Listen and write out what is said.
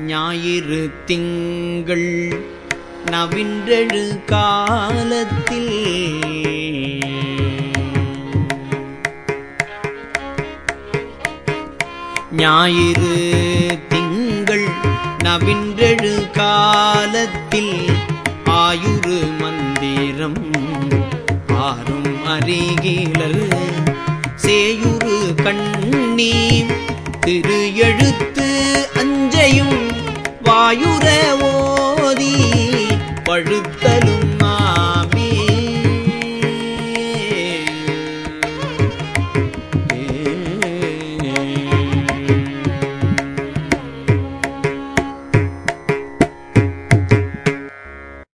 ஞாயிறு திங்கள் நவின்றெழு காலத்தில் ஞாயிறு திங்கள் நவின்றெழு காலத்தில் ஆயுறு மந்திரம் ஆறும் அறிகிலர் சேயுறு கண்ணீம் திரு எழுத்து வாயுர ஓதி பழுத்தலும்